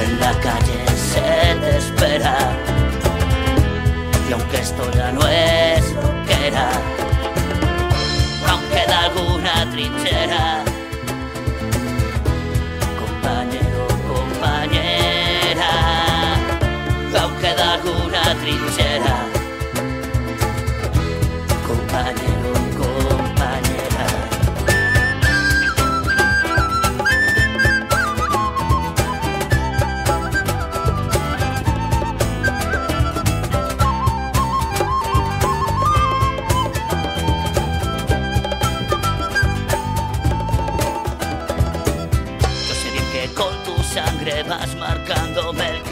En la calle se te espera. Y aunque esto ya no es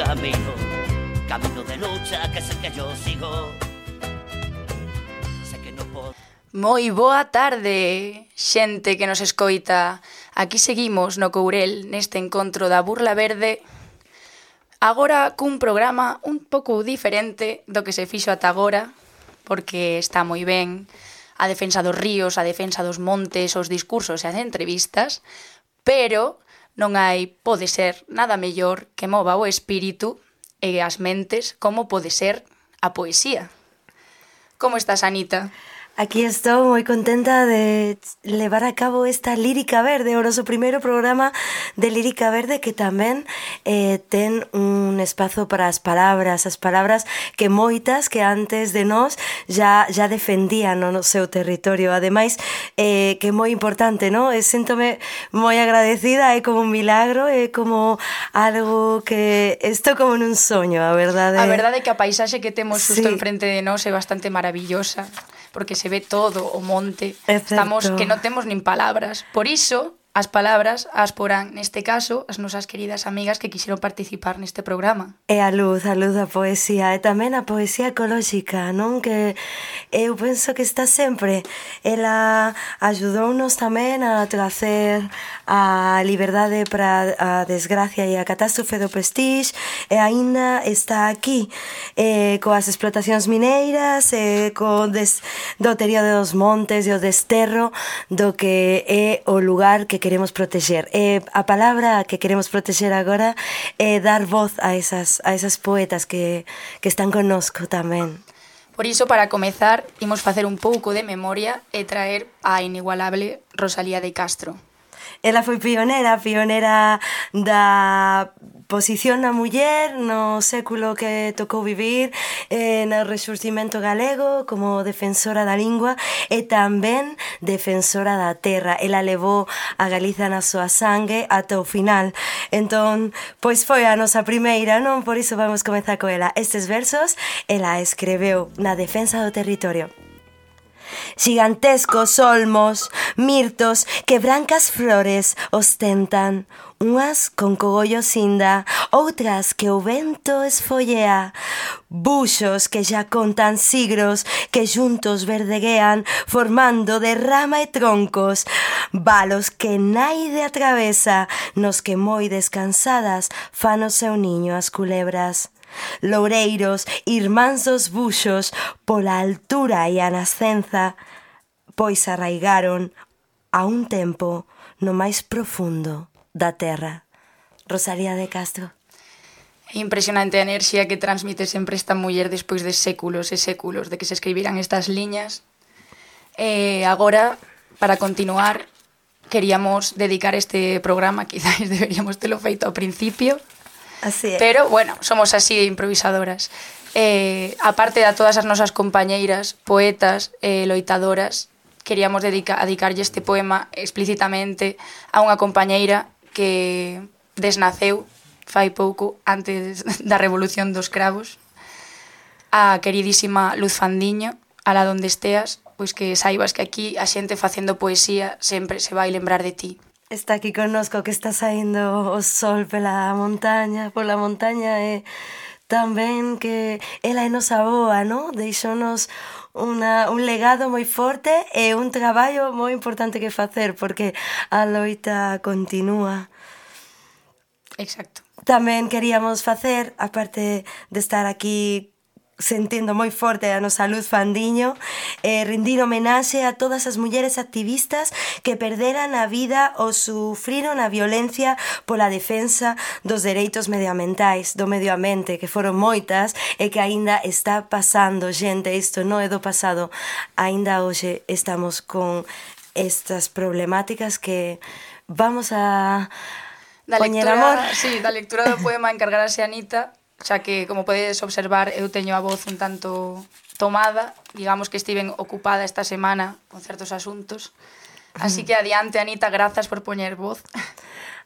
camino, camino de lucha que es el que yo sigo. Sé que no puedo... Moi boa tarde, xente que nos escoita. Aquí seguimos no Courel neste encontro da Burla Verde. Agora cun programa un pouco diferente do que se fixo ata agora, porque está moi ben a defensa dos ríos, a defensa dos montes, os discursos e as entrevistas, pero Non hai, pode ser, nada mellor que mova o espírito e as mentes como pode ser a poesía. Como estás, Anita? Aquí estou moi contenta de levar a cabo esta Lírica Verde, o noso primeiro programa de Lírica Verde que tamén eh, ten un espazo para as palabras, as palabras que moitas que antes de nós já, já defendían no, no seu territorio. Ademais, eh, que é moi importante, non? E eh, sentome moi agradecida, é como un milagro, é como algo que... Isto como nun soño, a verdade. A verdade é que a paisaxe que temos xusto sí. enfrente de nós é bastante maravillosa. Porque se ve todo o monte. Estamos que non temos nin palabras. Por iso, As palabras as porán, neste caso, as nosas queridas amigas que quixeron participar neste programa. É a luz, a luz da poesía e tamén a poesía ecolóxica, non? Que eu penso que está sempre. Ela ajudounos tamén a tracer a liberdade para a desgracia e a catástrofe do Prestige e aínda está aquí eh, coas explotacións mineiras e eh, co des, do terio dos montes e o desterro do que é o lugar que queremos protexer. E eh, a palabra que queremos protexer agora é dar voz a esas, a esas poetas que, que están connosco tamén. Por iso, para comezar, imos facer un pouco de memoria e traer a inigualable Rosalía de Castro ela foi pionera, pionera da posición da muller no século que tocou vivir eh, no resurgimento galego como defensora da lingua e tamén defensora da terra. Ela levou a Galiza na súa sangue ata o final. Entón, pois foi a nosa primeira non? por iso vamos comenzar co ela estes versos ela escreveu na defensa do territorio. Gigantescos olmos, mirtos que brancas flores ostentan, unhas con cogollo cinda, outras que o vento esfollea, buxos que xa contan sigros que xuntos verdeguean formando de rama e troncos, balos que naide atravesa, nos que moi descansadas fan o seu niño as culebras loureiros, irmansos buxos, pola altura e a nascenza, pois arraigaron a un tempo no máis profundo da terra. Rosalía de Castro. É impresionante a enerxía que transmite sempre esta muller despois de séculos e séculos de que se escribiran estas liñas. E agora, para continuar, queríamos dedicar este programa, quizáis deberíamos telo feito ao principio, Así é. Pero, bueno, somos así improvisadoras. Eh, aparte de a todas as nosas compañeiras, poetas, eh, loitadoras, queríamos dedica, dedicarlle este poema explícitamente a unha compañeira que desnaceu fai pouco antes da Revolución dos Cravos, a queridísima Luz Fandiño, a la donde esteas, pois que saibas que aquí a xente facendo poesía sempre se vai lembrar de ti. Está aquí connosco que está saindo o sol pela montaña, pola montaña e tamén que ela é nosa boa, no? Deixonos una, un legado moi forte e un traballo moi importante que facer porque a loita continúa. Exacto. Tamén queríamos facer, aparte de estar aquí sentindo moi forte a nosa luz fandiño. E eh, rendir homenaxe a todas as mulleres activistas que perderan a vida ou sufriron a violencia pola defensa dos dereitos medioambientais do medio ambiente que foron moitas e que aínda está pasando xente, isto non é do pasado. Aínda hoxe estamos con estas problemáticas que vamos a da lectura, amor. Sí, da lectura do poema encargarase a Anita xa que, como podedes observar, eu teño a voz un tanto tomada, digamos que estiven ocupada esta semana con certos asuntos. Así que adiante, Anita, grazas por poñer voz.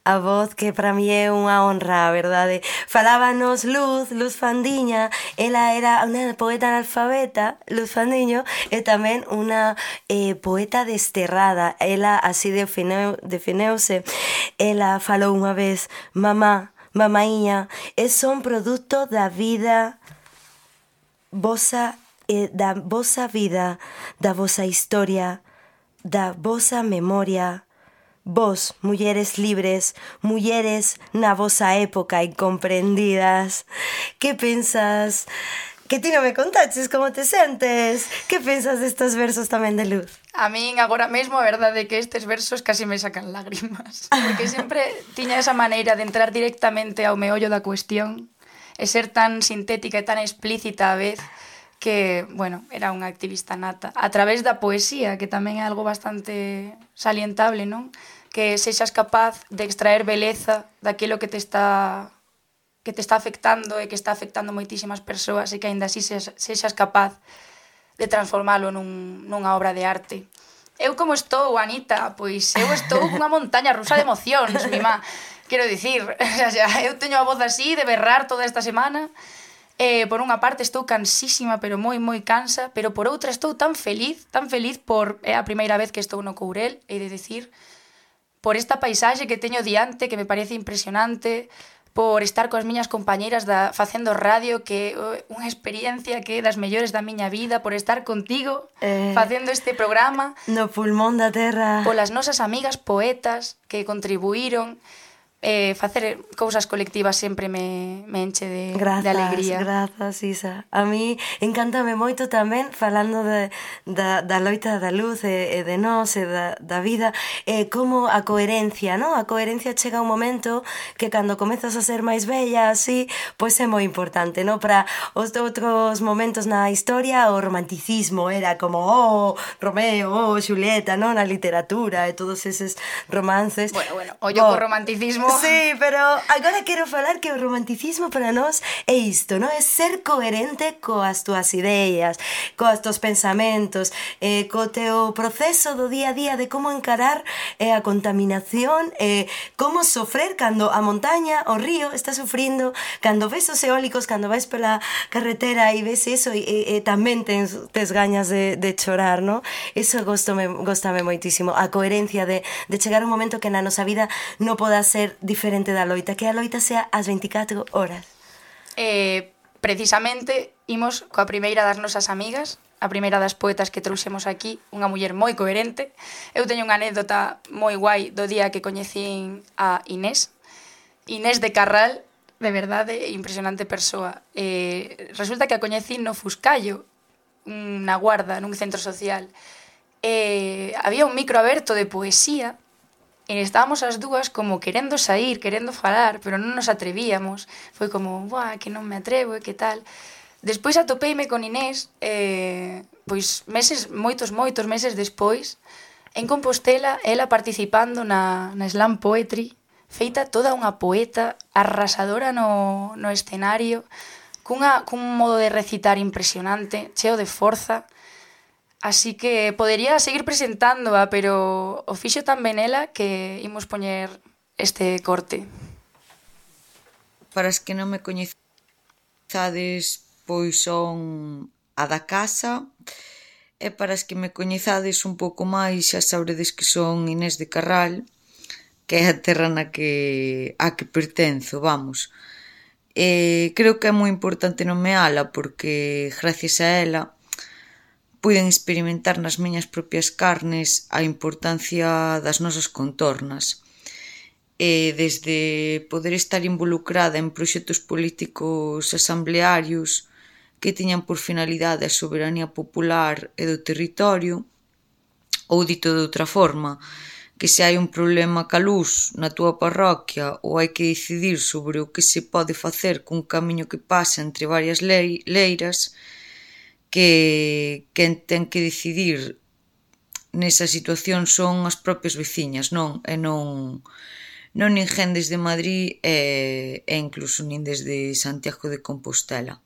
A voz que para mí é unha honra, a verdade. Falábanos Luz, Luz Fandiña, ela era unha poeta analfabeta, Luz Fandiño, e tamén unha eh, poeta desterrada. Ela así defineu, defineuse. Ela falou unha vez, mamá, Mamaíña, é son produto da vida vosa da vosa vida, da vosa historia, da vosa memoria. Vos, mulleres libres, mulleres na vosa época incomprendidas. Que pensas? Que ti non me contaches como te sentes? Que pensas destes versos tamén de luz? A min agora mesmo a verdade é que estes versos casi me sacan lágrimas, porque sempre tiña esa maneira de entrar directamente ao meollo da cuestión e ser tan sintética e tan explícita a vez que, bueno, era unha activista nata. A través da poesía, que tamén é algo bastante salientable, non? Que sexas capaz de extraer beleza daquilo que te está que te está afectando e que está afectando moitísimas persoas e que aínda así sexas capaz de transformalo nun, nunha obra de arte. Eu como estou, Anita? Pois eu estou cunha montaña rusa de emocións, mi má. Quero dicir, eu teño a voz así de berrar toda esta semana. Eh, por unha parte estou cansísima, pero moi moi cansa, pero por outra estou tan feliz, tan feliz por é eh, a primeira vez que estou no Courel, e de dicir, por esta paisaxe que teño diante que me parece impresionante, por estar coas miñas compañeiras da, facendo radio que é unha experiencia que é das mellores da miña vida por estar contigo eh, facendo este programa. no pulmón da terra. Polas nosas amigas poetas que contribuíron eh, facer cousas colectivas sempre me, me enche de, grazas, de alegría. Grazas, Isa. A mí encantame moito tamén falando de, da, da loita da luz e, e de nós e da, da vida e como a coherencia, non? A coherencia chega un momento que cando comezas a ser máis bella, así, pois é moi importante, non? Para os outros momentos na historia o romanticismo era como oh, Romeo, oh, Julieta, non? Na literatura e todos eses romances. Bueno, bueno, ollo oh, co romanticismo Sí, pero agora quero falar que o romanticismo para nós é isto, non? É ser coherente coas túas ideas, coas teus pensamentos, eh, co teu proceso do día a día de como encarar eh, a contaminación, eh, como sofrer cando a montaña, o río está sufrindo, cando ves os eólicos, cando vais pola carretera e ves eso e, e, e tamén tens, tes gañas de, de chorar, non? Eso gostame, gostame moitísimo, a coherencia de, de chegar un momento que na nosa vida non poda ser diferente da loita, que a loita sea ás 24 horas. Eh, precisamente imos coa primeira das nosas amigas, a primeira das poetas que trouxemos aquí, unha muller moi coherente. Eu teño unha anécdota moi guai do día que coñecín a Inés. Inés de Carral, de verdade, impresionante persoa. Eh, resulta que a coñecín no Fuscallo, na guarda, nun centro social. Eh, había un micro aberto de poesía E estábamos as dúas como querendo sair, querendo falar, pero non nos atrevíamos. Foi como, buah, que non me atrevo e que tal. Despois atopeime con Inés, eh, pois meses, moitos, moitos meses despois, en Compostela, ela participando na, na Slam Poetry, feita toda unha poeta arrasadora no, no escenario, cunha, cun modo de recitar impresionante, cheo de forza, Así que podería seguir presentándoa, pero o fixo tan benela que imos poñer este corte. Para as que non me coñezades, pois son a da casa, e para as que me coñezades un pouco máis xa sabredes que son Inés de Carral que é a terra na que a que pertenzo, vamos e creo que é moi importante nomeala porque gracias a ela puiden experimentar nas miñas propias carnes a importancia das nosas contornas. E desde poder estar involucrada en proxectos políticos asamblearios que tiñan por finalidade a soberanía popular e do territorio, ou dito de outra forma, que se hai un problema ca luz na túa parroquia ou hai que decidir sobre o que se pode facer cun camiño que pasa entre varias leiras, que quen ten que decidir nesa situación son as propias veciñas, non? E non non nin gen desde Madrid e, e incluso nin desde Santiago de Compostela.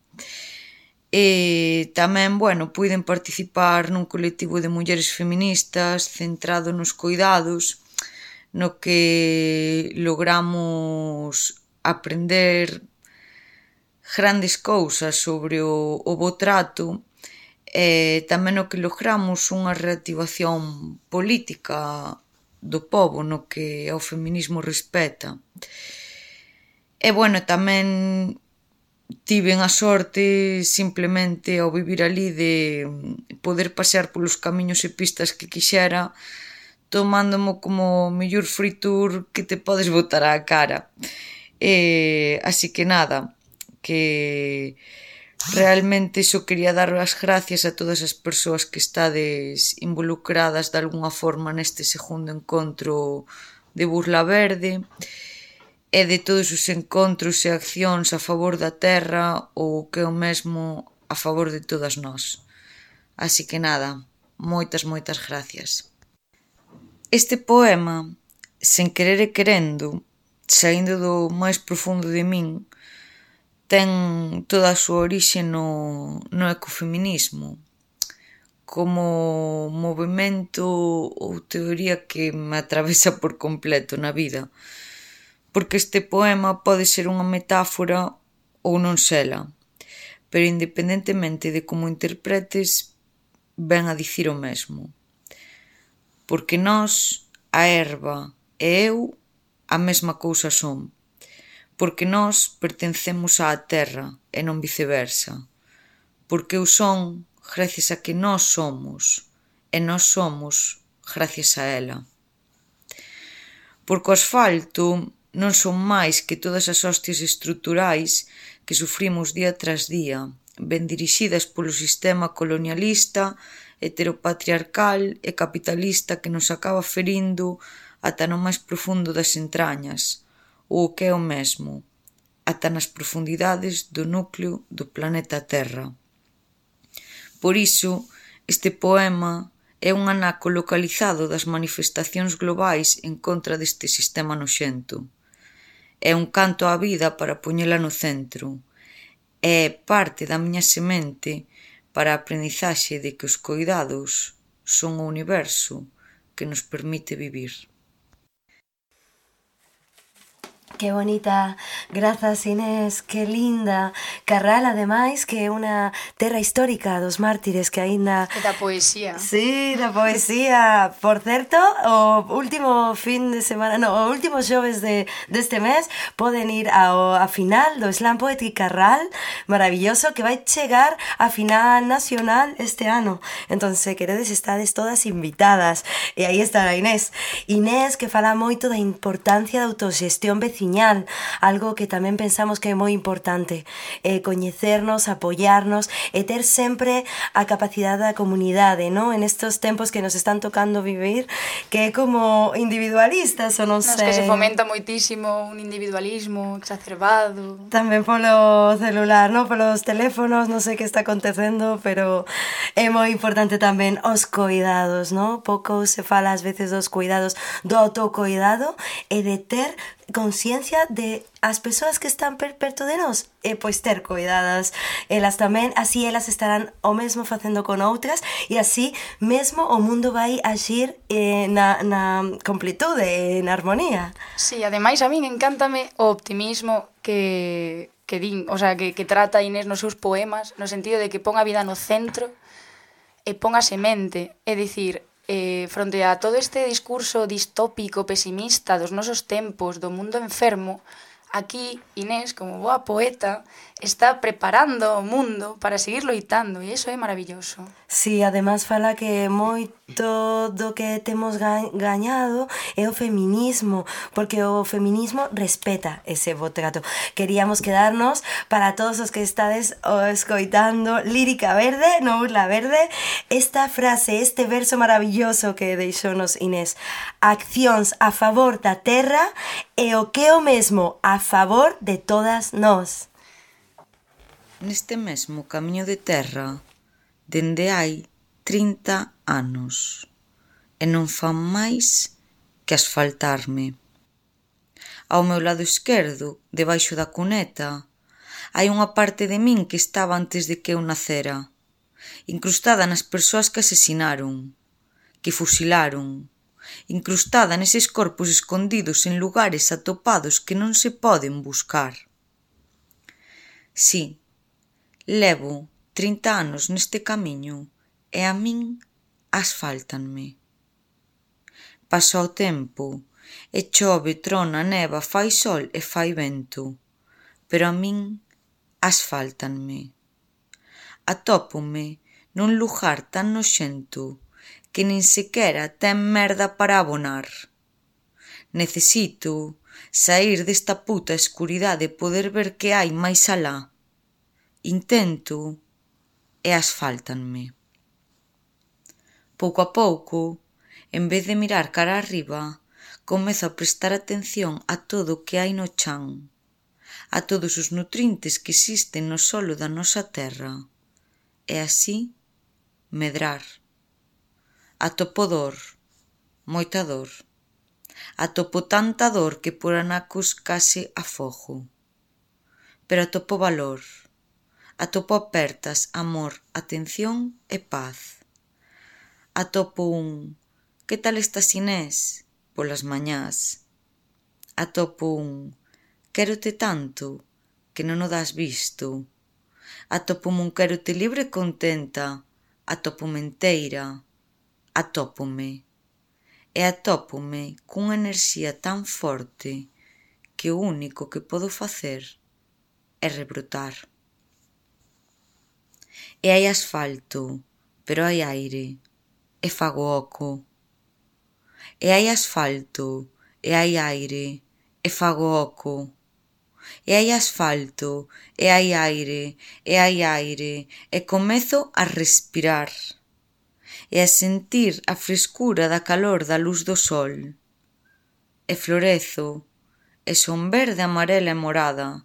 E tamén, bueno, puiden participar nun colectivo de mulleres feministas centrado nos cuidados, no que logramos aprender grandes cousas sobre o, o bo trato e tamén o que logramos unha reactivación política do pobo no que ao feminismo respeta. E bueno, tamén tiven a sorte simplemente ao vivir ali de poder pasear polos camiños e pistas que quixera tomándomo como mellor fritur que te podes botar á cara. E, así que nada, que Realmente só quería dar as gracias a todas as persoas que estades involucradas de alguna forma neste segundo encontro de Burla Verde e de todos os encontros e accións a favor da terra ou que é o mesmo a favor de todas nós. Así que nada, moitas, moitas gracias. Este poema, sen querer e querendo, saindo do máis profundo de min, ten toda a súa orixe no, no ecofeminismo. Como movimento ou teoría que me atravesa por completo na vida. Porque este poema pode ser unha metáfora ou non sela pero independentemente de como interpretes ven a dicir o mesmo. Porque nós, a erva e eu a mesma cousa son porque nós pertencemos á terra e non viceversa, porque eu son gracias a que nós somos e nós somos gracias a ela. Porque o asfalto non son máis que todas as hostias estruturais que sufrimos día tras día, ben dirixidas polo sistema colonialista, heteropatriarcal e capitalista que nos acaba ferindo ata no máis profundo das entrañas, ou o que é o mesmo, ata nas profundidades do núcleo do planeta Terra. Por iso, este poema é un anaco localizado das manifestacións globais en contra deste sistema noxento. É un canto á vida para poñela no centro. É parte da miña semente para a aprendizaxe de que os coidados son o universo que nos permite vivir. Que bonita, grazas Inés, que linda. Carral, ademais, que é unha terra histórica dos mártires que aínda... Da poesía. Sí, da poesía. Por certo, o último fin de semana, no, o último xoves de, deste mes Poden ir ao, a final do Slam Poetic Carral. Maravilloso, que vai chegar a final nacional este ano Entón, se queredes, estades todas invitadas. E aí estará Inés. Inés, que fala moito da importancia da autogestión vecina veciñal, algo que tamén pensamos que é moi importante, eh, coñecernos, apoiarnos e eh, ter sempre a capacidade da comunidade, non? En estos tempos que nos están tocando vivir, que é como individualistas, ou non sei. Nos que se fomenta moitísimo un individualismo exacerbado. Tamén polo celular, non? Polos teléfonos, non sei que está acontecendo, pero é moi importante tamén os cuidados, non? Pouco se fala ás veces dos cuidados, do autocuidado e de ter consciencia experiencia de as persoas que están per perto de nós e eh, pois ter cuidadas elas eh, tamén, así elas estarán o mesmo facendo con outras e así mesmo o mundo vai agir eh, na, na completude en na armonía. Sí, ademais a min encántame o optimismo que, que din, o sea, que, que trata Inés nos seus poemas, no sentido de que pon a vida no centro e pon a semente, é dicir, eh, fronte a todo este discurso distópico, pesimista dos nosos tempos, do mundo enfermo, aquí Inés, como boa poeta, está preparando o mundo para seguir loitando e iso é maravilloso. Si, sí, además fala que moito do que temos gañado é o feminismo, porque o feminismo respeta ese botrato. Queríamos quedarnos para todos os que estades o escoitando Lírica Verde, no Urla Verde, esta frase, este verso maravilloso que deixounos Inés. Accións a favor da terra e o que o mesmo a favor de todas nós neste mesmo camiño de terra dende hai 30 anos e non fan máis que asfaltarme. Ao meu lado esquerdo, debaixo da cuneta, hai unha parte de min que estaba antes de que eu nacera, incrustada nas persoas que asesinaron, que fusilaron, incrustada neses corpos escondidos en lugares atopados que non se poden buscar. Sí, Levo trinta anos neste camiño e a min asfáltanme. Pasa o tempo e chove, trona, neva, fai sol e fai vento, pero a min asfáltanme. Atópome nun lugar tan noxento que nin sequera ten merda para abonar. Necesito saír desta puta escuridade e poder ver que hai máis alá. Intento e asfáltanme. Pouco a pouco, en vez de mirar cara arriba, comezo a prestar atención a todo o que hai no chan, a todos os nutrientes que existen no solo da nosa terra, e así medrar. Atopo dor, moita dor. Atopo tanta dor que por anacos case afogo. Pero atopo valor. Atopo apertas, amor, atención e paz. Atopo un Que tal estás Inés? Polas mañás. Atopo un Quérote tanto que non o das visto. Atopo un quérote libre e contenta. Atopo menteira. Atópome. E atópome cunha enerxía tan forte que o único que podo facer é rebrotar. E hai asfalto, pero hai aire, e fago oco. E hai asfalto, e hai aire, e fago oco. E hai asfalto, e hai aire, e hai aire, e comezo a respirar e a sentir a frescura da calor da luz do sol. E florezo, e son verde, amarela e morada,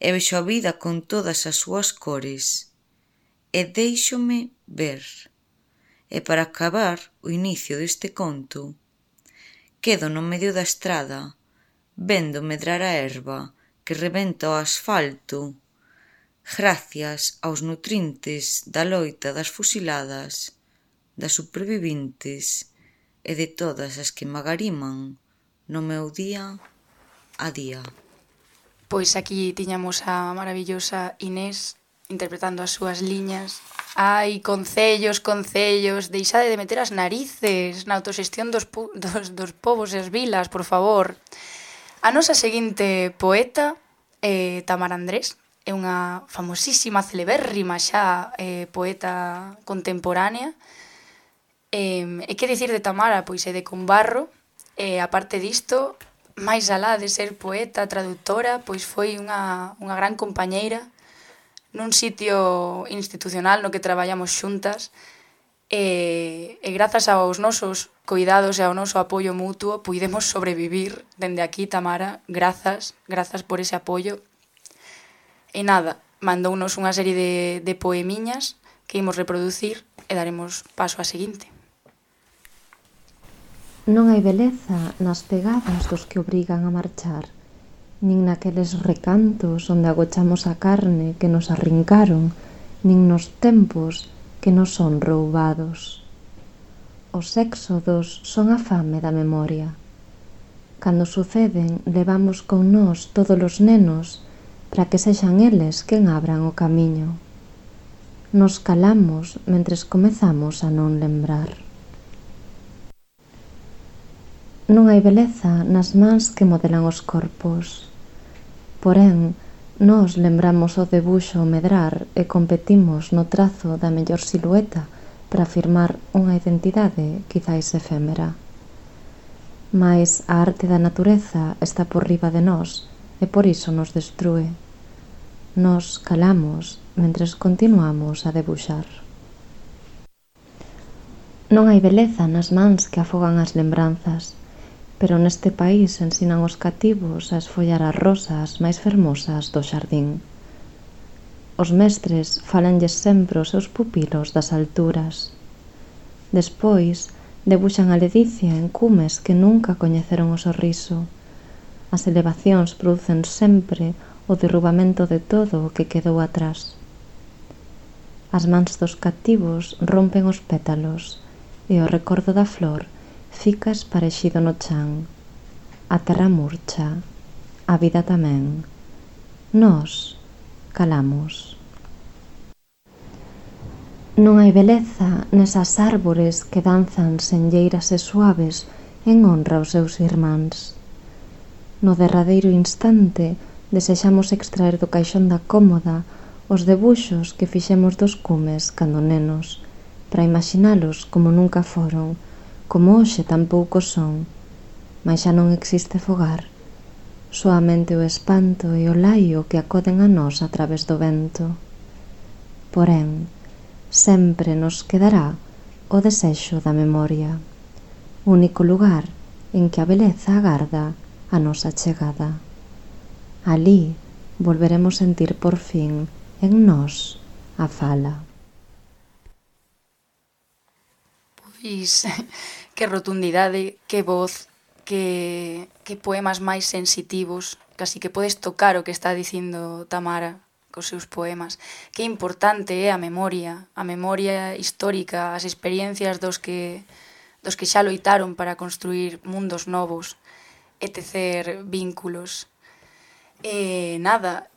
e vexo a vida con todas as súas cores e Déixome ver. E para acabar o inicio deste conto, quedo no medio da estrada, vendo medrar a erva que rebenta o asfalto, gracias aos nutrintes da loita das fusiladas, das superviventes e de todas as que magariman no meu día a día. Pois aquí tiñamos a maravillosa Inés interpretando as súas liñas. Ai, concellos, concellos, deixade de meter as narices na autoxestión dos, dos, dos povos e as vilas, por favor. A nosa seguinte poeta é eh, Tamara Andrés, é unha famosísima, celebérrima xa eh, poeta contemporánea. Eh, e que dicir de Tamara? Pois é de Combarro, e eh, aparte disto, máis alá de ser poeta, traductora, pois foi unha, unha gran compañeira nun sitio institucional no que traballamos xuntas e, e grazas aos nosos cuidados e ao noso apoio mutuo puidemos sobrevivir dende aquí, Tamara. Grazas, grazas por ese apoio. E nada, mandounos unha serie de, de poemiñas que imos reproducir e daremos paso á seguinte. Non hai beleza nas pegadas dos que obrigan a marchar nin naqueles recantos onde agochamos a carne que nos arrincaron, nin nos tempos que nos son roubados. Os éxodos son a fame da memoria. Cando suceden, levamos con nós todos os nenos para que sexan eles quen abran o camiño. Nos calamos mentres comezamos a non lembrar. Non hai beleza nas mans que modelan os corpos, Porén, nós lembramos o debuxo ao medrar e competimos no trazo da mellor silueta para afirmar unha identidade quizais efémera. Mais a arte da natureza está por riba de nós e por iso nos destrue. Nos calamos mentres continuamos a debuxar. Non hai beleza nas mans que afogan as lembranzas, pero neste país ensinan os cativos a esfollar as rosas máis fermosas do xardín. Os mestres falanlles sempre os seus pupilos das alturas. Despois, debuxan a ledicia en cumes que nunca coñeceron o sorriso. As elevacións producen sempre o derrubamento de todo o que quedou atrás. As mans dos cativos rompen os pétalos e o recordo da flor – Ficas parexido no chan. A terra murcha, a vida tamén. Nós calamos. Non hai beleza nesas árbores que danzan senlleiras e suaves en honra aos seus irmáns. No derradeiro instante desexamos extraer do caixón da cómoda os debuxos que fixemos dos cumes cando nenos, para imaginalos como nunca foron, como hoxe tan poucos son, mas xa non existe fogar, soamente o espanto e o laio que acoden a nós a través do vento. Porén, sempre nos quedará o desexo da memoria, único lugar en que a beleza agarda a nosa chegada. Alí volveremos sentir por fin en nós a fala. Pois que rotundidade, que voz, que, que poemas máis sensitivos, casi que podes tocar o que está dicindo Tamara cos seus poemas. Que importante é a memoria, a memoria histórica, as experiencias dos que, dos que xa loitaron para construir mundos novos e tecer vínculos. E nada,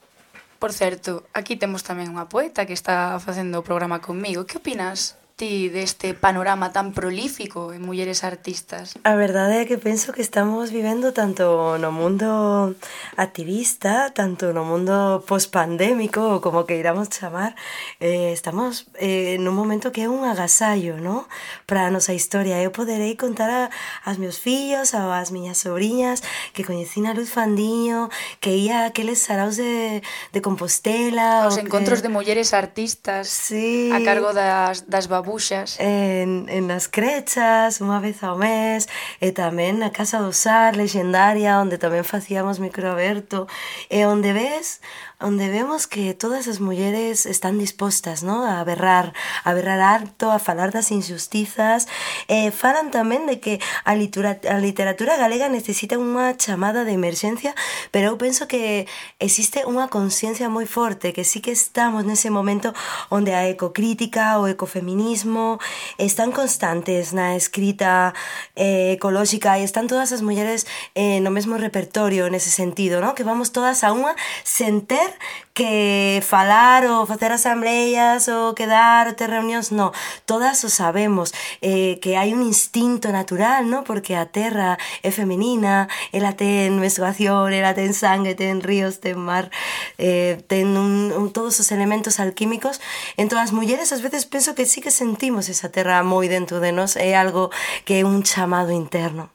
por certo, aquí temos tamén unha poeta que está facendo o programa conmigo. Que opinas ti deste panorama tan prolífico en mulleres artistas? A verdade é que penso que estamos vivendo tanto no mundo activista, tanto no mundo pospandémico, como que iramos chamar, eh, estamos eh, nun momento que é un agasallo, no? Para a nosa historia. Eu poderei contar a, as meus fillos, as miñas sobrinhas, que coñecín a Luz Fandiño, que ia a aqueles saraos de, de Compostela... Os encontros que... de mulleres artistas sí. a cargo das, das babuas babuxas. En, en as crechas, unha vez ao mes, eh, e tamén na Casa do Sar, legendaria, onde tamén facíamos microaberto, eh, e onde ves onde vemos que todas as mulleres están dispostas ¿no? a berrar, a berrar harto, a falar das injustizas, e eh, falan tamén de que a, litura, a literatura galega necesita unha chamada de emerxencia, pero eu penso que existe unha conciencia moi forte, que sí que estamos nese momento onde a ecocrítica, o ecofeminismo, están constantes na escrita eh, ecolóxica e están todas as mulleres eh, no mesmo repertorio nese sentido, ¿no? que vamos todas a unha sen ter que falar ou facer asambleas ou quedar ou ter reunións, no, todas o sabemos eh, que hai un instinto natural, no? porque a terra é femenina, ela ten menstruación, ela ten sangue, ten ríos, ten mar, eh, ten un, un, todos os elementos alquímicos, entón as mulleres ás veces penso que sí que sentimos esa terra moi dentro de nós, é algo que é un chamado interno.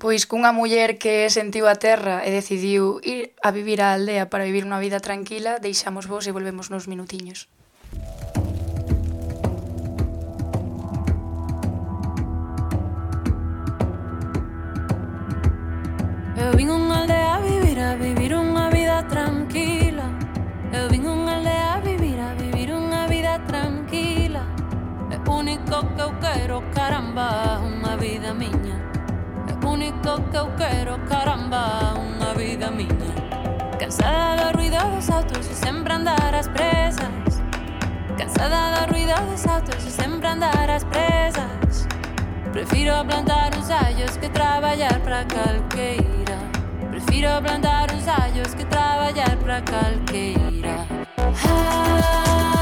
Pois cunha muller que sentiu a terra e decidiu ir a vivir á aldea para vivir unha vida tranquila, deixamos vos e volvemos nos minutiños. Eu vim unha aldea a vivir, a vivir unha vida tranquila. Eu vim unha aldea a vivir, a vivir unha vida tranquila. É único que eu quero, caramba, unha vida miña único que eu quero, caramba, unha vida miña. Cansada do ruido dos autos e sempre andar as presas. Cansada do ruido dos autos e sempre andar as presas. Prefiro plantar uns allos que traballar para calqueira. Prefiro plantar uns allos que traballar para calqueira. Ah,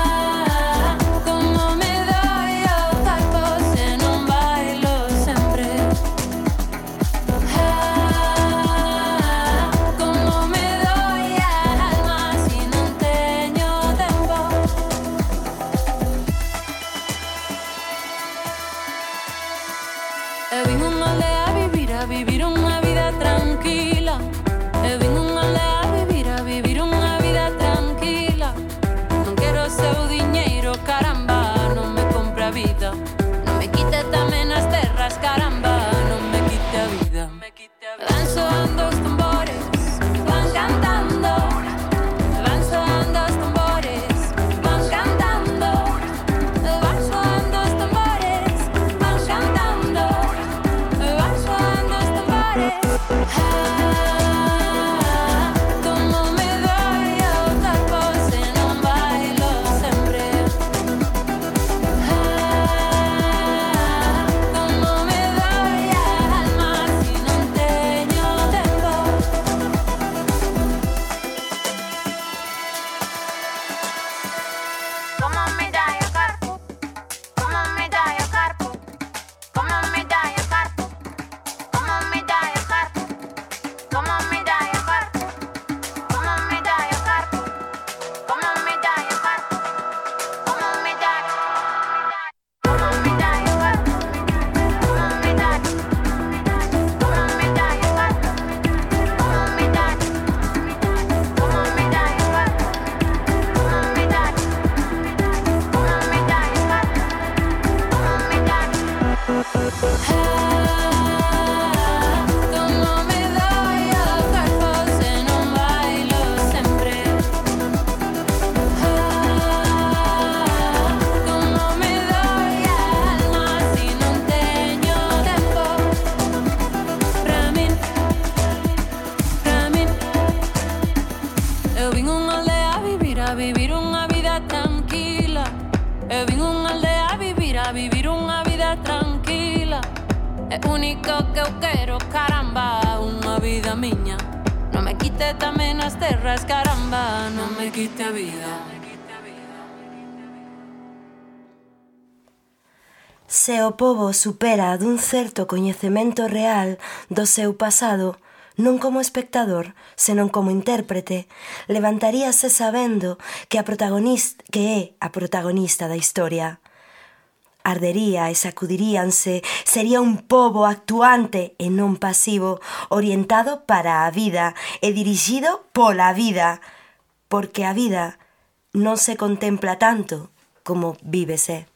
How Se o pobo supera dun certo coñecemento real do seu pasado, non como espectador, senón como intérprete, levantaríase sabendo que a protagonista que é a protagonista da historia. Ardería e sacudiríanse, sería un pobo actuante e non pasivo, orientado para a vida e dirixido pola vida, porque a vida non se contempla tanto como vívese.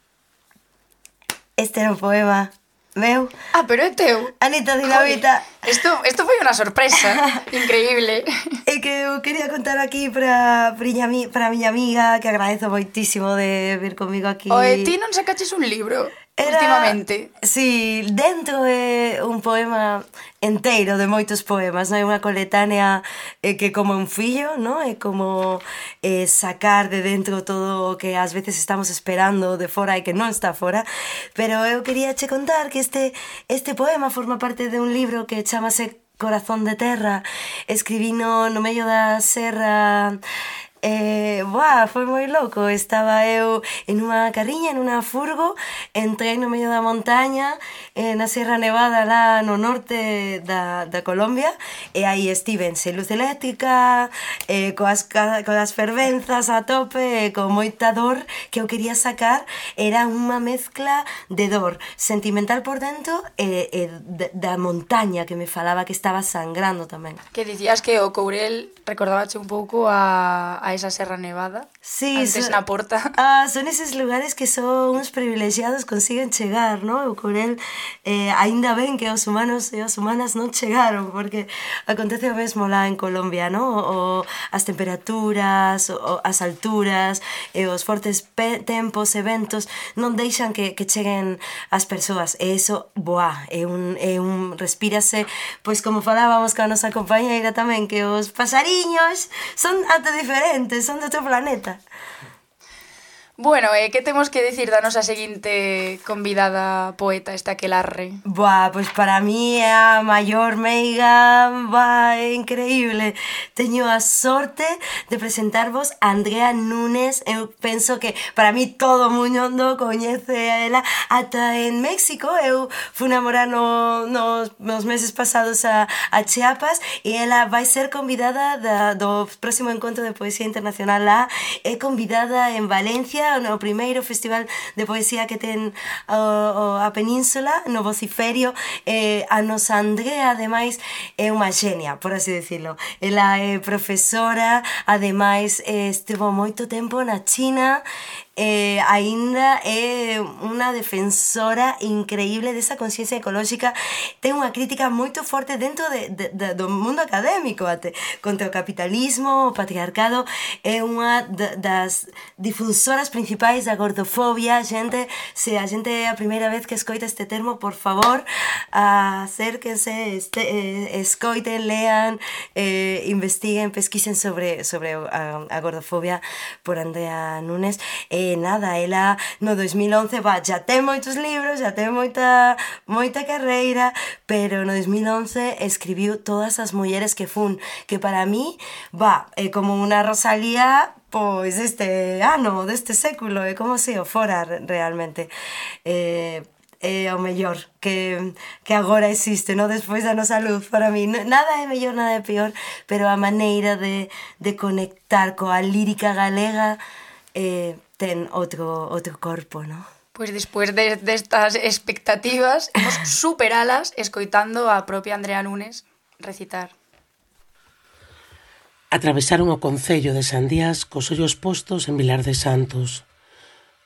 Este era o poema meu. Ah, pero é teu. Anita Dinamita. Isto, isto foi unha sorpresa increíble. É que eu quería contar aquí para para miña amiga que agradezo moitísimo de vir comigo aquí. Oe, ti non sacaches un libro. Era, Últimamente. Sí, dentro é un poema enteiro de moitos poemas, non é unha coletánea eh, que como un fillo, non? É como eh, sacar de dentro todo o que ás veces estamos esperando de fora e que non está fora, pero eu quería che contar que este este poema forma parte de un libro que chamase Corazón de Terra, escribino no medio da serra E, buah, foi moi louco, estaba eu en unha carriña, en unha furgo, entrei no medio da montaña, eh, na Sierra Nevada, lá no norte da, da Colombia, e aí estiven sen luz eléctrica, eh, coas, coas fervenzas a tope, e con moita dor que eu quería sacar, era unha mezcla de dor sentimental por dentro e, e da montaña que me falaba que estaba sangrando tamén. Que dicías que o Courel recordabache un pouco a, a esa Serra Nevada sí, antes son, na porta. Ah, son eses lugares que só uns privilegiados consiguen chegar, ¿no? Eu con el eh, aínda ben que os humanos e as humanas non chegaron, porque acontece o mesmo lá en Colombia, ¿no? O, as temperaturas, o, as alturas, eh, e os fortes tempos, eventos, non deixan que, que cheguen as persoas. E eso, boa, é un, é un respírase, pois como falábamos con a nosa compañeira tamén, que os pasariños son ata diferentes son de outro planeta. Bueno, e eh, que temos que dicir da nosa seguinte convidada poeta esta que larre? Buah, pois pues para mí é a maior meiga, va, é increíble. Teño a sorte de presentarvos a Andrea Núñez. Eu penso que para mí todo o mundo coñece a ela ata en México. Eu fui namorar no, nos, nos meses pasados a, a Chiapas e ela vai ser convidada da, do próximo encontro de poesía internacional lá. É convidada en Valencia o primeiro festival de poesía que ten o, o, a península no vociferio eh, a nosa Andrea ademais é unha xenia, por así decirlo. Ela é profesora ademais eh, estivo moito tempo na China eh, aínda é unha defensora increíble desa conciencia ecolóxica. Ten unha crítica moito forte dentro de, de, de, do mundo académico ate, contra o capitalismo, o patriarcado é unha das difusoras principais da gordofobia. Xente, se a xente é a primeira vez que escoita este termo, por favor acérquense este, eh, escoiten, lean eh, investiguen, pesquisen sobre, sobre a, a gordofobia por Andrea Nunes. E e nada, ela no 2011 va, xa ten moitos libros, xa ten moita, moita carreira, pero no 2011 escribiu todas as mulleres que fun, que para mí, va, é como unha Rosalía pois deste ano, deste século, é como se o fora realmente. Eh, é o mellor que, que agora existe, no despois da nosa luz para mí. Nada é mellor, nada é peor, pero a maneira de, de conectar coa lírica galega eh, ten outro, outro corpo, non? Pois despois de, destas de expectativas, hemos superalas escoitando a propia Andrea Nunes recitar. Atravesaron o Concello de Sandías cos ollos postos en Vilar de Santos.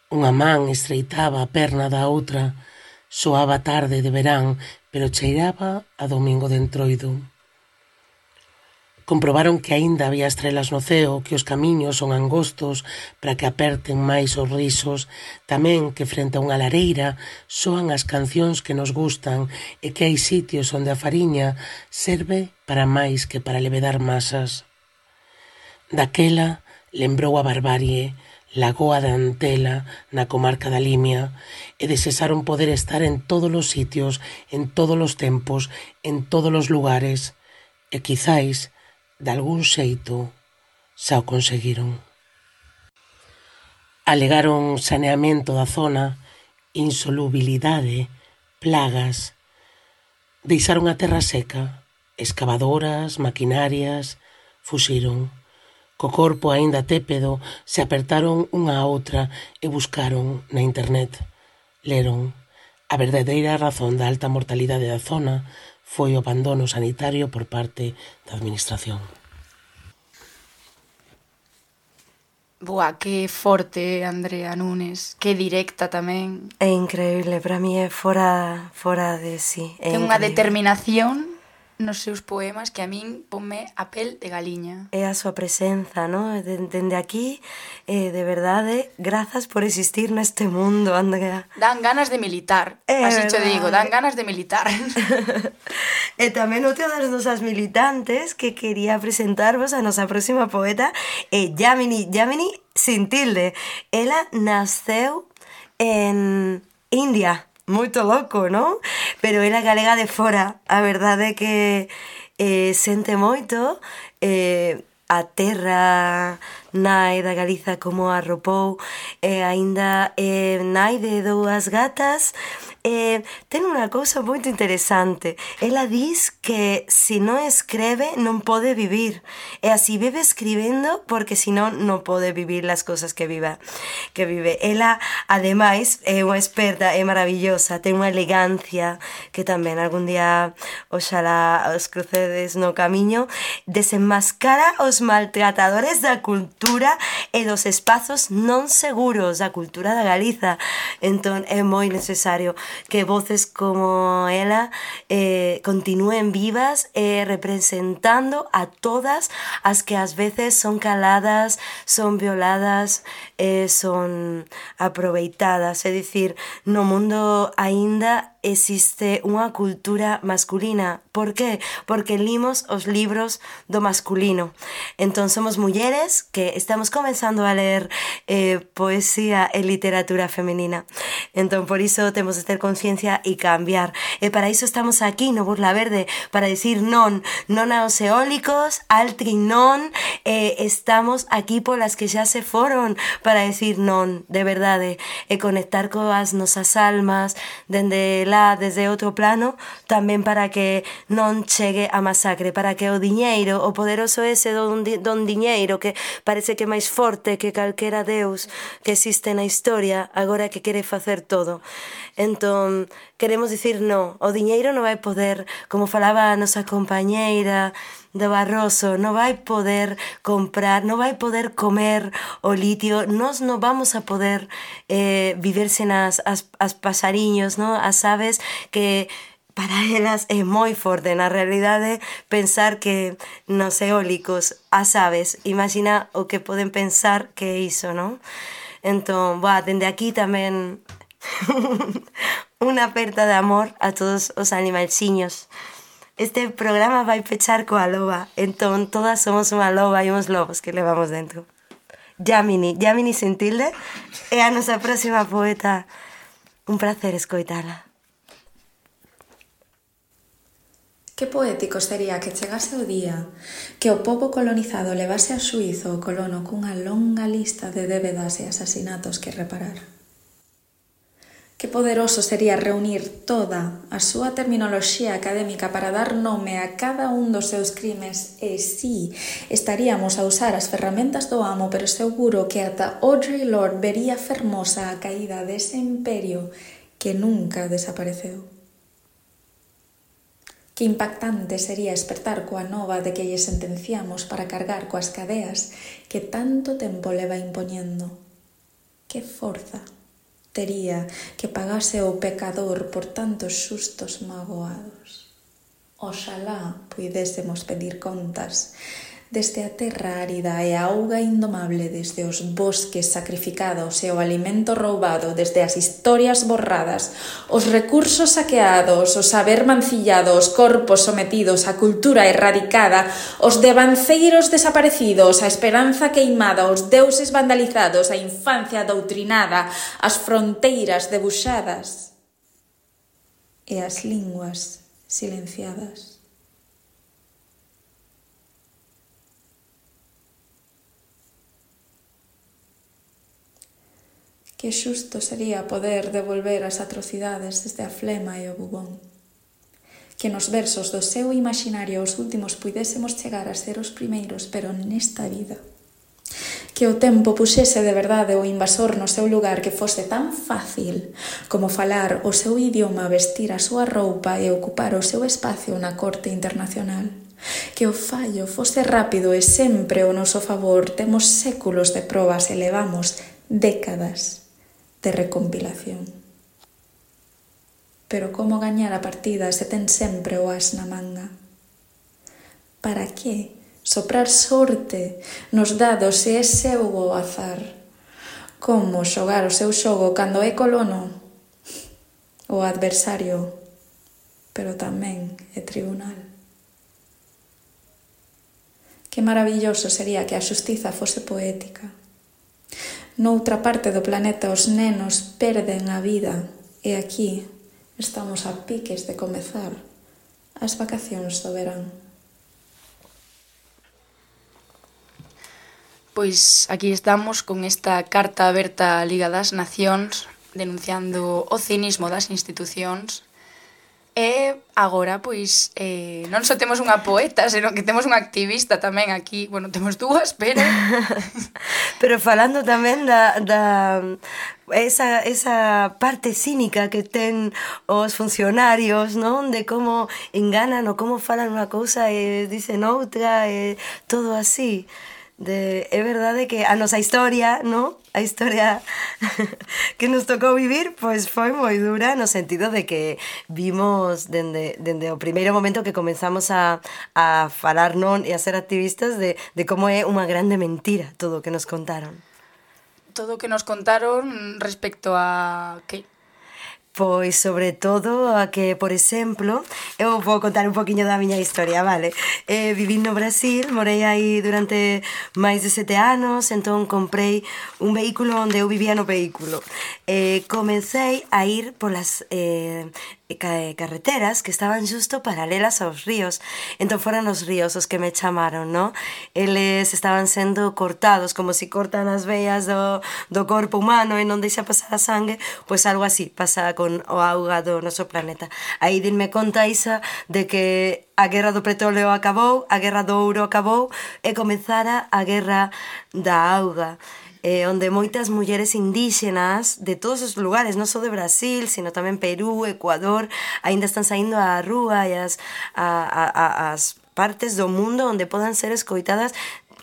Unha man estreitaba a perna da outra, soaba tarde de verán, pero cheiraba a domingo de entroido comprobaron que aínda había estrelas no ceo, que os camiños son angostos para que aperten máis os risos, tamén que frente a unha lareira soan as cancións que nos gustan e que hai sitios onde a fariña serve para máis que para levedar masas. Daquela lembrou a barbarie, Lagoa de Antela, na comarca da Limia, e desesaron poder estar en todos os sitios, en todos os tempos, en todos os lugares, e quizáis de algún xeito xa o conseguiron. Alegaron saneamento da zona, insolubilidade, plagas. Deixaron a terra seca, excavadoras, maquinarias, fuxiron. Co corpo aínda tépedo se apertaron unha a outra e buscaron na internet. Leron a verdadeira razón da alta mortalidade da zona, foi o abandono sanitario por parte da administración. Boa, que forte, Andrea Nunes, que directa tamén. É increíble, para mí é fora, fora de si. Sí. É Ten unha determinación nos seus poemas que a min ponme a pel de galiña. É a súa presenza, no? Dende aquí, eh, de verdade, grazas por existir neste mundo, Andrea. Dan ganas de militar, é así verdade. te digo, dan ganas de militar. e tamén outra das nosas militantes que quería presentarvos a nosa próxima poeta, é eh, Yamini, Yamini sin tilde. Ela naceu en India moito loco, non? Pero ela galega de fora, a verdade é que eh, sente moito eh, a terra nai da Galiza como arropou e eh, aínda eh, nai de dúas gatas eh, ten unha cousa moito interesante. Ela diz que se si non escreve non pode vivir. E así vive escribendo porque se non pode vivir as cousas que viva que vive. Ela, ademais, é unha experta, é maravillosa, ten unha elegancia que tamén algún día oxalá os crucedes no camiño, desenmascara os maltratadores da cultura e dos espazos non seguros da cultura da Galiza. Entón é moi necesario que voces como ela eh, continúen vivas e eh, representando a todas as que ás veces son caladas, son violadas, eh, son aproveitadas. É dicir, no mundo aínda existe unha cultura masculina. Por qué? Porque limos os libros do masculino. Entón somos mulleres que estamos comenzando a ler eh, poesía e literatura femenina. Entón por iso temos de ter conciencia e cambiar. E para iso estamos aquí no Burla Verde, para decir non, non aos eólicos, altri non, e estamos aquí polas que xa se foron para decir non, de verdade, e conectar coas nosas almas, dende la vela desde outro plano tamén para que non chegue a masacre, para que o diñeiro, o poderoso ese don, don diñeiro que parece que é máis forte que calquera deus que existe na historia agora que quere facer todo. Entón, queremos dicir no, o diñeiro non vai poder, como falaba a nosa compañeira do Barroso, non vai poder comprar, non vai poder comer o litio, nós non vamos a poder eh, viverse nas as, as pasariños, non? as aves que para elas é moi forte na realidade pensar que nos eólicos, as aves, imagina o que poden pensar que é iso, non? Entón, boa, dende aquí tamén unha aperta de amor a todos os animalciños. Este programa vai pechar coa loba, entón todas somos unha loba e uns lobos que levamos dentro. Yamini, Yamini Sentilde, é eh, a nosa próxima poeta. Un placer escoitala. Que poético sería que chegase o día que o povo colonizado levase a suizo o colono cunha longa lista de débedas e asasinatos que reparar. Que poderoso sería reunir toda a súa terminoloxía académica para dar nome a cada un dos seus crimes e si sí, estaríamos a usar as ferramentas do amo, pero seguro que ata Audrey Lord vería fermosa a caída dese imperio que nunca desapareceu. Que impactante sería despertar coa nova de que lle sentenciamos para cargar coas cadeas que tanto tempo leva impoñendo. Que forza! tería que pagase o pecador por tantos xustos magoados. Oxalá puidésemos pedir contas desde a terra árida e a auga indomable, desde os bosques sacrificados e o alimento roubado, desde as historias borradas, os recursos saqueados, o saber mancillado, os corpos sometidos a cultura erradicada, os devanceiros desaparecidos, a esperanza queimada, os deuses vandalizados, a infancia doutrinada, as fronteiras debuxadas e as linguas silenciadas. Que xusto sería poder devolver as atrocidades desde a flema e o bubón. Que nos versos do seu imaginario os últimos puidésemos chegar a ser os primeiros, pero nesta vida. Que o tempo puxese de verdade o invasor no seu lugar que fose tan fácil como falar o seu idioma, vestir a súa roupa e ocupar o seu espacio na corte internacional. Que o fallo fose rápido e sempre o noso favor, temos séculos de probas e levamos décadas de recompilación. Pero como gañar a partida se ten sempre o as na manga? Para que soprar sorte nos dados se é seu o azar? Como xogar o seu xogo cando é colono? O adversario, pero tamén é tribunal. Que maravilloso sería que a xustiza fose poética. Noutra parte do planeta os nenos perden a vida e aquí estamos a piques de comezar as vacacións do verán. Pois aquí estamos con esta carta aberta á Liga das Nacións denunciando o cinismo das institucións E agora, pois, eh, non só temos unha poeta, senón que temos unha activista tamén aquí. Bueno, temos dúas, pero... pero falando tamén da, da esa, esa parte cínica que ten os funcionarios, non? De como enganan ou como falan unha cousa e dicen outra e todo así de é verdade que ah, a nosa historia, no? A historia que nos tocou vivir, pois foi moi dura no sentido de que vimos dende, dende o primeiro momento que comenzamos a, a falar non e a ser activistas de, de como é unha grande mentira todo o que nos contaron. Todo o que nos contaron respecto a que? Pois sobre todo a que, por exemplo, eu vou contar un poquinho da miña historia, vale? Eh, vivín no Brasil, morei aí durante máis de sete anos, entón comprei un vehículo onde eu vivía no vehículo. Eh, comecei a ir polas eh, eh carreteras que estaban justo paralelas aos ríos. Entón foran os ríos os que me chamaron, no? Eles estaban sendo cortados, como se si cortan as veas do, do corpo humano e non deixa pasar a sangue, pois algo así, pasa con con o auga do noso planeta. Aí dinme conta, Isa, de que a guerra do petróleo acabou, a guerra do ouro acabou e comezara a guerra da auga eh, onde moitas mulleres indígenas de todos os lugares, non só de Brasil, sino tamén Perú, Ecuador, aínda están saindo á rúa e as, a, a, a, as partes do mundo onde podan ser escoitadas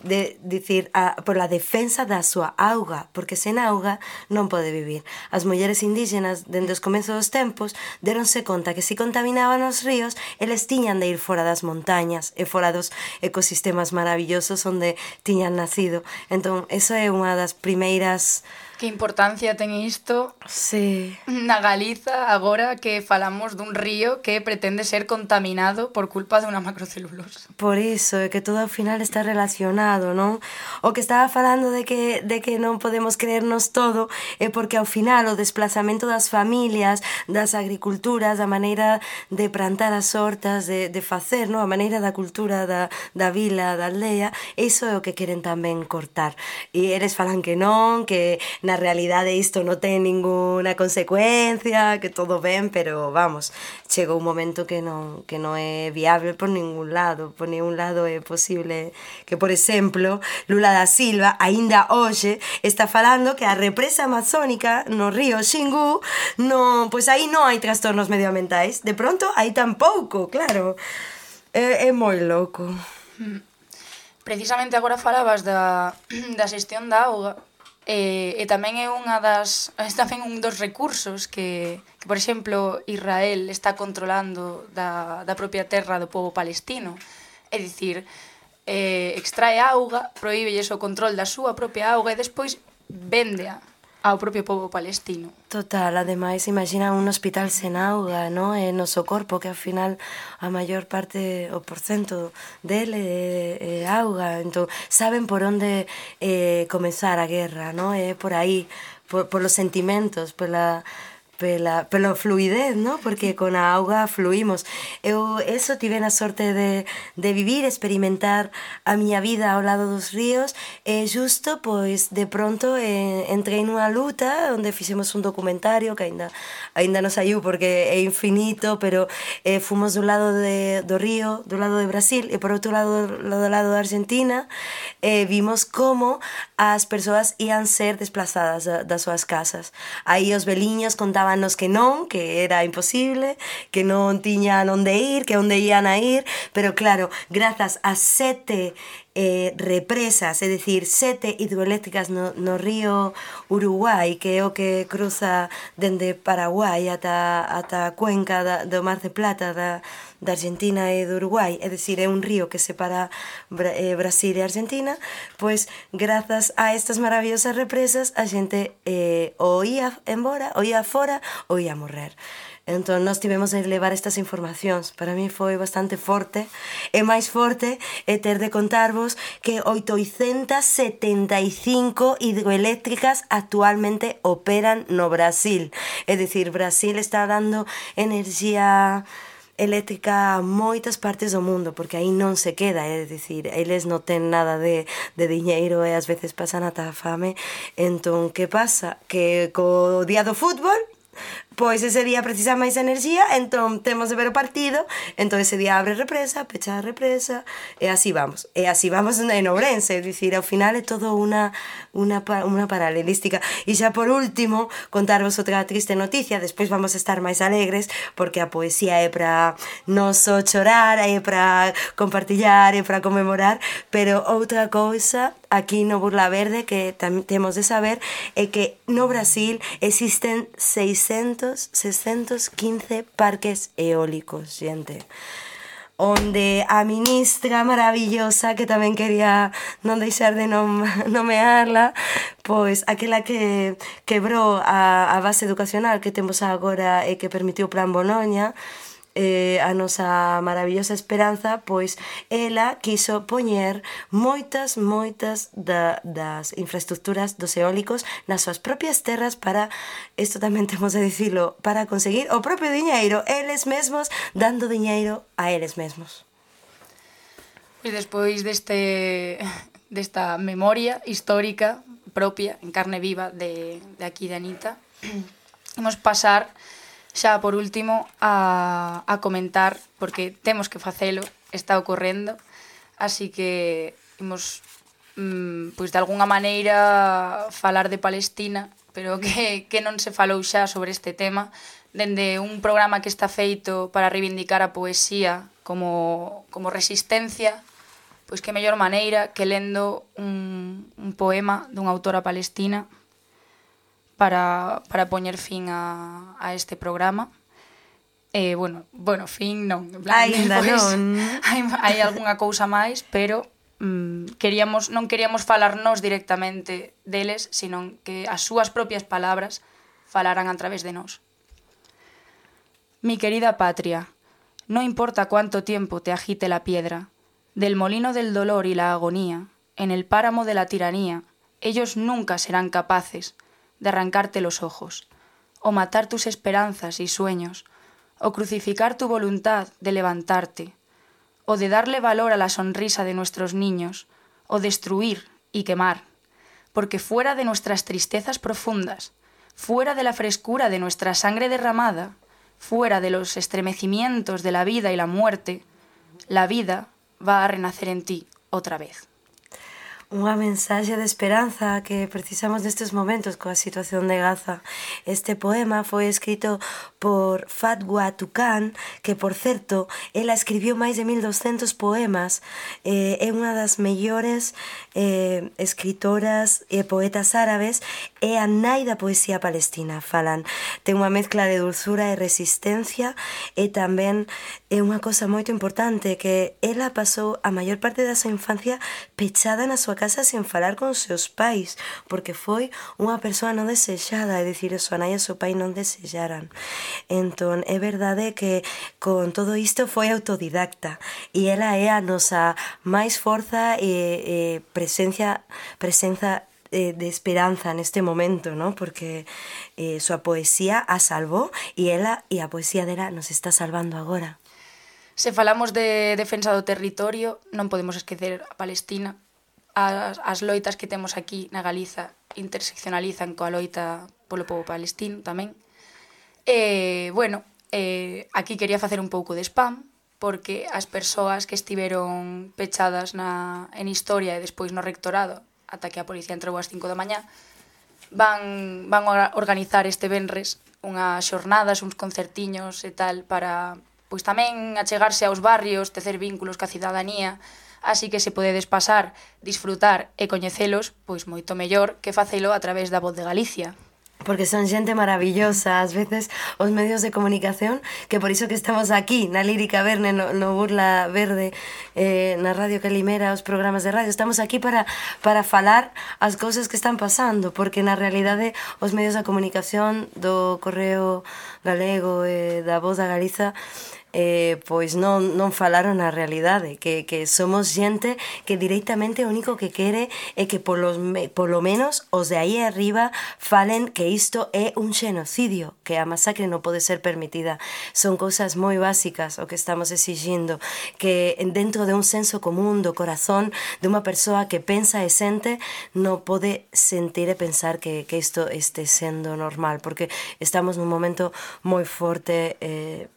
de dicir a, ah, pola defensa da súa auga, porque sen auga non pode vivir. As mulleres indígenas, dende os comezos dos tempos, deronse conta que se contaminaban os ríos, eles tiñan de ir fora das montañas e fora dos ecosistemas maravillosos onde tiñan nacido. Entón, eso é unha das primeiras Que importancia ten isto sí. na Galiza agora que falamos dun río que pretende ser contaminado por culpa dunha macrocelulosa. Por iso, é que todo ao final está relacionado, non? O que estaba falando de que, de que non podemos creernos todo é porque ao final o desplazamento das familias, das agriculturas, da maneira de plantar as hortas, de, de facer, non? A maneira da cultura da, da vila, da aldea, iso é o que queren tamén cortar. E eles falan que non, que na realidade isto non ten ninguna consecuencia, que todo ben, pero vamos, chegou un momento que non, que non é viable por ningún lado, por ningún lado é posible que, por exemplo, Lula da Silva, aínda hoxe, está falando que a represa amazónica no río Xingu non, pois aí non hai trastornos medioambientais, de pronto aí tampouco, claro. É, é moi louco. Mm. Precisamente agora falabas da, da xestión da auga E, e tamén é unha das é tamén un dos recursos que, que por exemplo, Israel está controlando da, da propia terra do povo palestino. É dicir, eh, extrae auga, proíbe o control da súa propia auga e despois vende -a ao propio povo palestino. Total, ademais, imagina un hospital sen auga, no? Eh, e noso corpo que ao final a maior parte, o porcento dele é, é auga. Entón, saben por onde eh, comenzar a guerra, no? É por aí, por, por los sentimentos, pola... la, pela, pela fluidez, ¿no? Porque con a auga fluimos. Eu eso tive a sorte de, de vivir, experimentar a miña vida ao lado dos ríos e justo, pois, de pronto eh, entrei nunha luta onde fixemos un documentario que aínda, aínda non saiu porque é infinito, pero eh, fomos do lado de, do río, do lado de Brasil e por outro lado do lado da Argentina eh, vimos como as persoas ian ser desplazadas da, das súas casas. Aí os veliños contaban contábanos que non, que era imposible, que non tiñan onde ir, que onde ian a ir, pero claro, grazas a sete eh, represas, é dicir, sete hidroeléctricas no, no río Uruguai, que é o que cruza dende Paraguai ata, ata a cuenca da, do Mar de Plata da, da Argentina e do Uruguai, é dicir, é un río que separa Bra, eh, Brasil e Argentina, pois grazas a estas maravillosas represas a xente eh, o ia embora, o ia fora, o ia morrer. Entón, nós tivemos de levar estas informacións. Para mí foi bastante forte. E máis forte é eh, ter de contarvos que 875 hidroeléctricas actualmente operan no Brasil. É dicir, Brasil está dando enerxía eléctrica a moitas partes do mundo, porque aí non se queda, é dicir, eles non ten nada de, de diñeiro e ás veces pasan ata a fame. Entón, que pasa? Que co día do fútbol pois ese día precisa máis enerxía, entón temos de ver o partido, entón ese día abre represa, pecha a represa, e así vamos. E así vamos en Ourense, é dicir, ao final é todo unha, unha, unha paralelística. E xa por último, contarvos outra triste noticia, despois vamos a estar máis alegres, porque a poesía é para non só chorar, é para compartillar, é para conmemorar, pero outra cousa aquí no Burla Verde que temos de saber é que no Brasil existen 600 615 parques eólicos, xente onde a ministra maravillosa que tamén quería non deixar de nom nomearla pois aquela que quebrou a, a base educacional que temos agora e que permitiu o plan Boloña, eh, a nosa maravillosa esperanza, pois ela quiso poñer moitas, moitas da, das infraestructuras dos eólicos nas súas propias terras para, isto tamén temos de dicilo, para conseguir o propio diñeiro, eles mesmos dando diñeiro a eles mesmos. E despois deste desta memoria histórica propia, en carne viva de, de aquí de Anita, imos pasar xa por último a, a comentar, porque temos que facelo, está ocorrendo, así que imos, mm, pois de algunha maneira, falar de Palestina, pero que, que non se falou xa sobre este tema, dende un programa que está feito para reivindicar a poesía como, como resistencia, pois que mellor maneira que lendo un, un poema dunha autora palestina, para, para poñer fin a, a este programa. Eh, bueno, bueno, fin non. En plan, Ainda non. Hai, hai algunha cousa máis, pero mm, queríamos non queríamos falarnos directamente deles, sino que as súas propias palabras falaran a través de nós. Mi querida patria, no importa cuánto tiempo te agite la piedra, del molino del dolor y la agonía, en el páramo de la tiranía, ellos nunca serán capaces de arrancarte los ojos, o matar tus esperanzas y sueños, o crucificar tu voluntad de levantarte, o de darle valor a la sonrisa de nuestros niños, o destruir y quemar, porque fuera de nuestras tristezas profundas, fuera de la frescura de nuestra sangre derramada, fuera de los estremecimientos de la vida y la muerte, la vida va a renacer en ti otra vez. unha mensaxe de esperanza que precisamos nestes momentos coa situación de Gaza. Este poema foi escrito por Fatwa Tukan, que, por certo, ela escribiu máis de 1200 poemas. Eh, é unha das mellores eh, escritoras e poetas árabes e a nai da poesía palestina, falan. Ten unha mezcla de dulzura e resistencia e tamén é unha cosa moito importante que ela pasou a maior parte da súa infancia pechada na súa casa sen falar con seus pais, porque foi unha persoa non desexada, é dicir, a súa nai e o seu pai non desexaran. Entón, é verdade que con todo isto foi autodidacta e ela é a nosa máis forza e, eh, e eh, presencia presenza eh, de esperanza neste momento, ¿no? Porque eh, súa poesía a salvou e ela e a poesía dela nos está salvando agora. Se falamos de defensa do territorio, non podemos esquecer a Palestina. As, as loitas que temos aquí na Galiza interseccionalizan coa loita polo povo palestino tamén. E, bueno, eh, aquí quería facer un pouco de spam, porque as persoas que estiveron pechadas na, en historia e despois no rectorado, ata que a policía entrou ás 5 da mañá, van, van a organizar este venres unhas xornadas, uns concertiños e tal para pois tamén achegarse aos barrios, tecer vínculos ca cidadanía, así que se podedes pasar, disfrutar e coñecelos, pois moito mellor que facelo a través da Voz de Galicia porque son xente maravillosa, ás veces os medios de comunicación, que por iso que estamos aquí, na Lírica Verne, no, no Burla Verde, eh, na Radio Calimera, os programas de radio, estamos aquí para, para falar as cousas que están pasando, porque na realidade os medios de comunicación do Correo Galego e eh, da Voz da Galiza eh, pois non, non falaron a realidade, que, que somos xente que directamente o único que quere é que polos, polo menos os de aí arriba falen que isto é un xenocidio, que a masacre non pode ser permitida. Son cousas moi básicas o que estamos exigindo, que dentro de un senso común do corazón de unha persoa que pensa e sente non pode sentir e pensar que, que isto este sendo normal, porque estamos nun momento moi forte eh,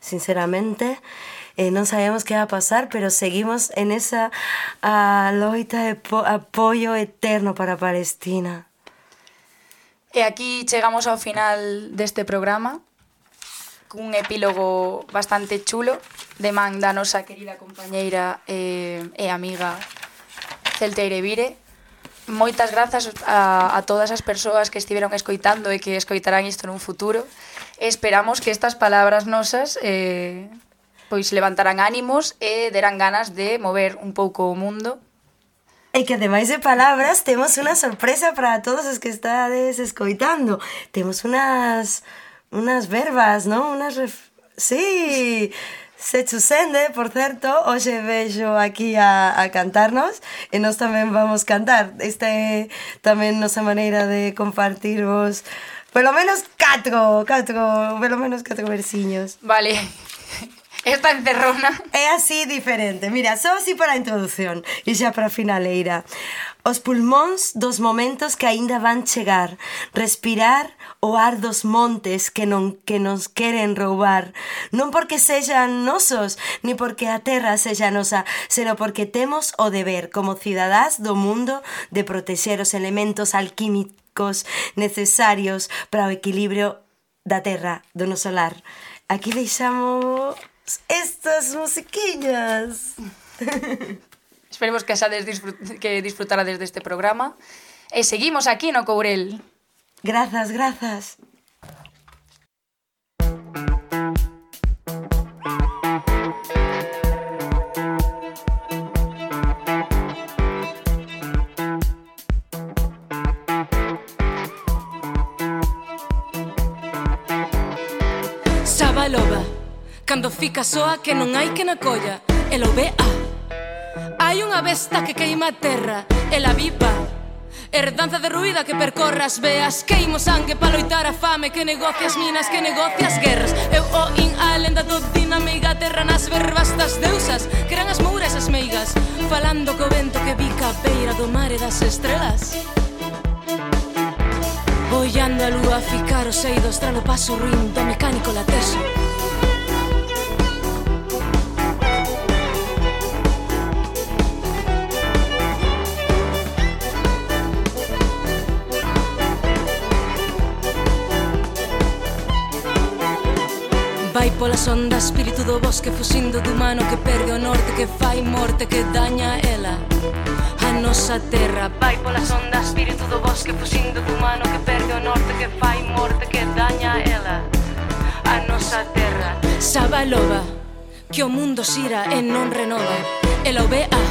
sinceramente. Eh, non sabemos que va a pasar, pero seguimos en esa ah, uh, loita de apoio eterno para Palestina. E aquí chegamos ao final deste programa cun epílogo bastante chulo de man da nosa querida compañeira eh, e amiga Celteire Vire. Moitas grazas a, a todas as persoas que estiveron escoitando e que escoitarán isto nun futuro. Esperamos que estas palabras nosas eh, pois levantarán ánimos e derán ganas de mover un pouco o mundo. E que ademais de palabras temos unha sorpresa para todos os que estades escoitando. Temos unas unas verbas, non? Unas ref... Sí, se chusende, por certo, hoxe vexo aquí a, a cantarnos e nós tamén vamos cantar. Esta é tamén nosa maneira de compartirvos vos Pelo menos 4, 4, pelo menos catro versiños. Vale. Esta encerrona. É así diferente. Mira, só así para a introdución e xa para a finaleira. Os pulmóns dos momentos que aínda van chegar, respirar o ar dos montes que non que nos queren roubar, non porque sexan nosos, ni porque a terra sexa nosa, senón porque temos o deber como cidadás do mundo de protexer os elementos alquímicos químicos necesarios para o equilibrio da terra, do noso lar. Aquí deixamos estas musiquiñas. Esperemos que asades disfrut que disfrutarades deste programa. E seguimos aquí no Courel. Grazas, grazas. casoa que non hai que na colla E lo vea ah. Hai unha besta que queima a terra E la viva. Herdanza derruída que percorras veas Queimo sangue pa loitar a fame Que negocias minas, que negocias guerras. Eu oín a lenda do dinamiga Terra nas verbas das deusas Que eran as mouras as meigas Falando co vento que bica a beira do mar e das estrelas. Ollando a lúa ficar o seido Estralo paso ruín do mecánico lateso. polas ondas Espírito do bosque fuxindo do humano Que perde o norte, que fai morte Que daña ela. A nosa terra Vai polas ondas Espírito do bosque fuxindo do humano Que perde o norte, que fai morte Que daña ela. A nosa terra. Saba loba Que o mundo xira e non renova. Ela o vea ah,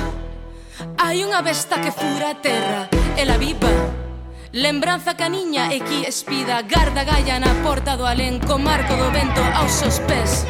Hai unha besta que fura a terra. Ela viva. Lembranza caniña e qui espida Garda gaia na porta do alén Co marco do vento aos seus pés.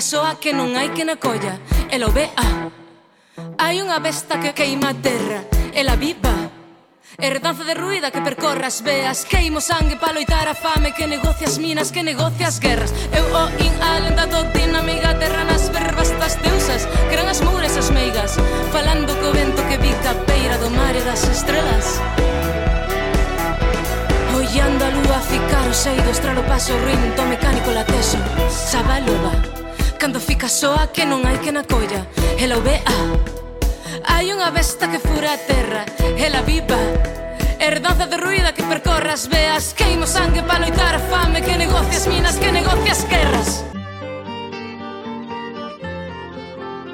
música soa que non hai que na colla E lo vea ah. Hai unha besta que queima a terra E la viva. Herdanza de ruida que percorre as veas Queimo sangue pa loitar a fame Que negocia as minas, que negocia as guerras. Eu o in alenta do din amiga Terra nas verbas das deusas Gran as mures as meigas Falando co vento que bica a peira do mar e das estrelas. Ollando a lúa ficar o seido Estralo paso rinto mecánico lateso Sabalova Cando fica soa que non hai que na colla. Ela o vea Hai unha besta que fura a terra. Ela viva. Herdanza derruída que percorre as veas. Queimo sangue para loitar a fame. Que negocias minas, que negocias guerras.